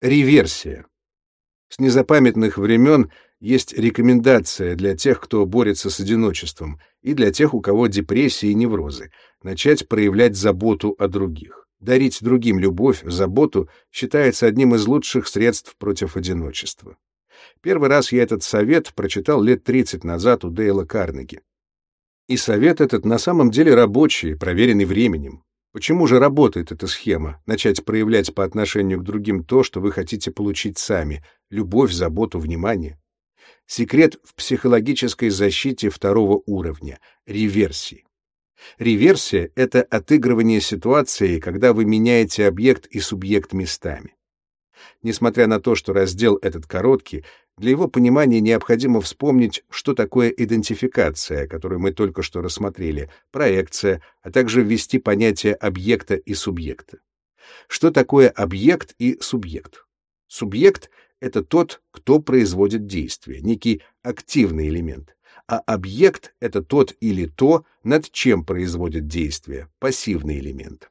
Реверсия. С незапамятных времен есть рекомендация для тех, кто борется с одиночеством, и для тех, у кого депрессии и неврозы, начать проявлять заботу о других. Дарить другим любовь, заботу считается одним из лучших средств против одиночества. Первый раз я этот совет прочитал лет 30 назад у Дейла Карнеги. И совет этот на самом деле рабочий, проверенный временем. Почему же работает эта схема? Начать проявлять по отношению к другим то, что вы хотите получить сами — любовь, заботу, внимание. Секрет в психологической защите второго уровня — реверсии. Реверсия — это отыгрывание ситуации, когда вы меняете объект и субъект местами. Несмотря на то, что раздел этот короткий, для его понимания необходимо вспомнить, что такое идентификация, которую мы только что рассмотрели, проекция, а также ввести понятие объекта и субъекта. Что такое объект и субъект? Субъект — это тот, кто производит действие, некий активный элемент, а объект — это тот или то, над чем производит действие, пассивный элемент.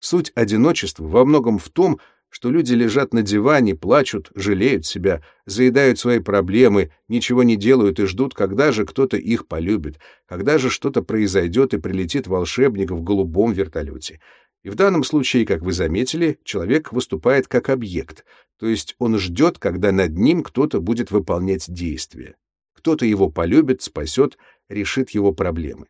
Суть одиночества во многом в том, что люди лежат на диване, плачут, жалеют себя, заедают свои проблемы, ничего не делают и ждут, когда же кто-то их полюбит, когда же что-то произойдет и прилетит волшебник в голубом вертолете. И в данном случае, как вы заметили, человек выступает как объект, то есть он ждет, когда над ним кто-то будет выполнять действия. Кто-то его полюбит, спасет, решит его проблемы.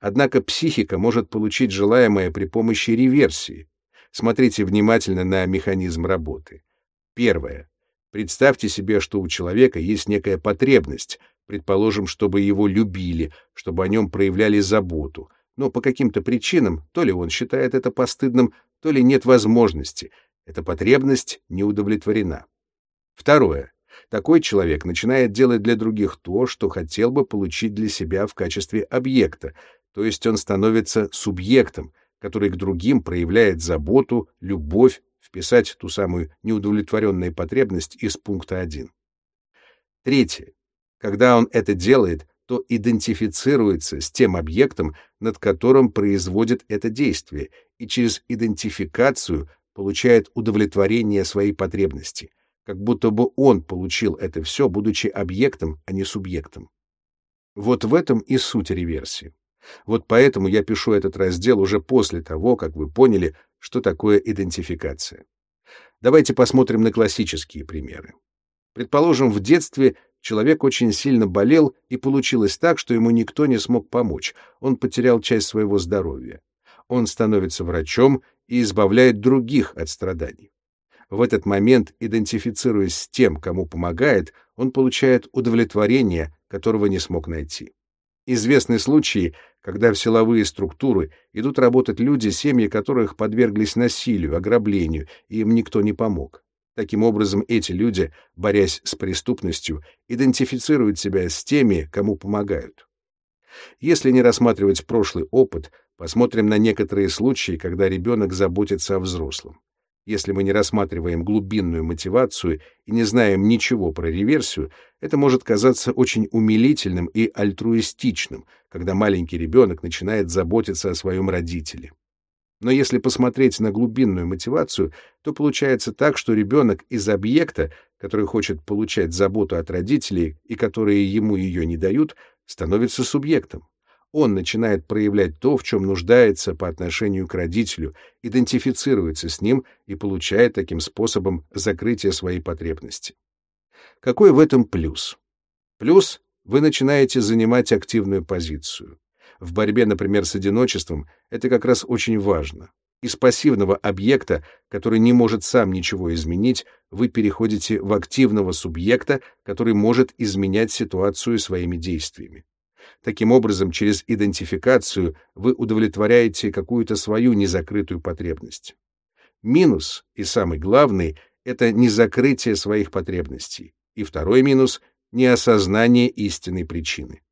Однако психика может получить желаемое при помощи реверсии, Смотрите внимательно на механизм работы. Первое. Представьте себе, что у человека есть некая потребность, предположим, чтобы его любили, чтобы о нем проявляли заботу, но по каким-то причинам, то ли он считает это постыдным, то ли нет возможности, эта потребность не удовлетворена. Второе. Такой человек начинает делать для других то, что хотел бы получить для себя в качестве объекта, то есть он становится субъектом, который к другим проявляет заботу, любовь, вписать ту самую неудовлетворенную потребность из пункта 1. Третье. Когда он это делает, то идентифицируется с тем объектом, над которым производит это действие, и через идентификацию получает удовлетворение своей потребности, как будто бы он получил это все, будучи объектом, а не субъектом. Вот в этом и суть реверсии. Вот поэтому я пишу этот раздел уже после того, как вы поняли, что такое идентификация. Давайте посмотрим на классические примеры. Предположим, в детстве человек очень сильно болел, и получилось так, что ему никто не смог помочь, он потерял часть своего здоровья. Он становится врачом и избавляет других от страданий. В этот момент, идентифицируясь с тем, кому помогает, он получает удовлетворение, которого не смог найти. Известны случаи, когда в силовые структуры идут работать люди, семьи которых подверглись насилию, ограблению, и им никто не помог. Таким образом, эти люди, борясь с преступностью, идентифицируют себя с теми, кому помогают. Если не рассматривать прошлый опыт, посмотрим на некоторые случаи, когда ребенок заботится о взрослом. Если мы не рассматриваем глубинную мотивацию и не знаем ничего про реверсию, это может казаться очень умилительным и альтруистичным, когда маленький ребенок начинает заботиться о своем родителе. Но если посмотреть на глубинную мотивацию, то получается так, что ребенок из объекта, который хочет получать заботу от родителей и которые ему ее не дают, становится субъектом он начинает проявлять то, в чем нуждается по отношению к родителю, идентифицируется с ним и получает таким способом закрытие своей потребности. Какой в этом плюс? Плюс — вы начинаете занимать активную позицию. В борьбе, например, с одиночеством это как раз очень важно. Из пассивного объекта, который не может сам ничего изменить, вы переходите в активного субъекта, который может изменять ситуацию своими действиями. Таким образом, через идентификацию вы удовлетворяете какую-то свою незакрытую потребность. Минус, и самый главный, это незакрытие своих потребностей. И второй минус — неосознание истинной причины.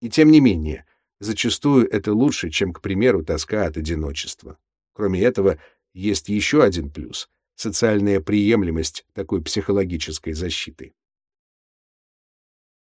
И тем не менее, зачастую это лучше, чем, к примеру, тоска от одиночества. Кроме этого, есть еще один плюс — социальная приемлемость такой психологической защиты.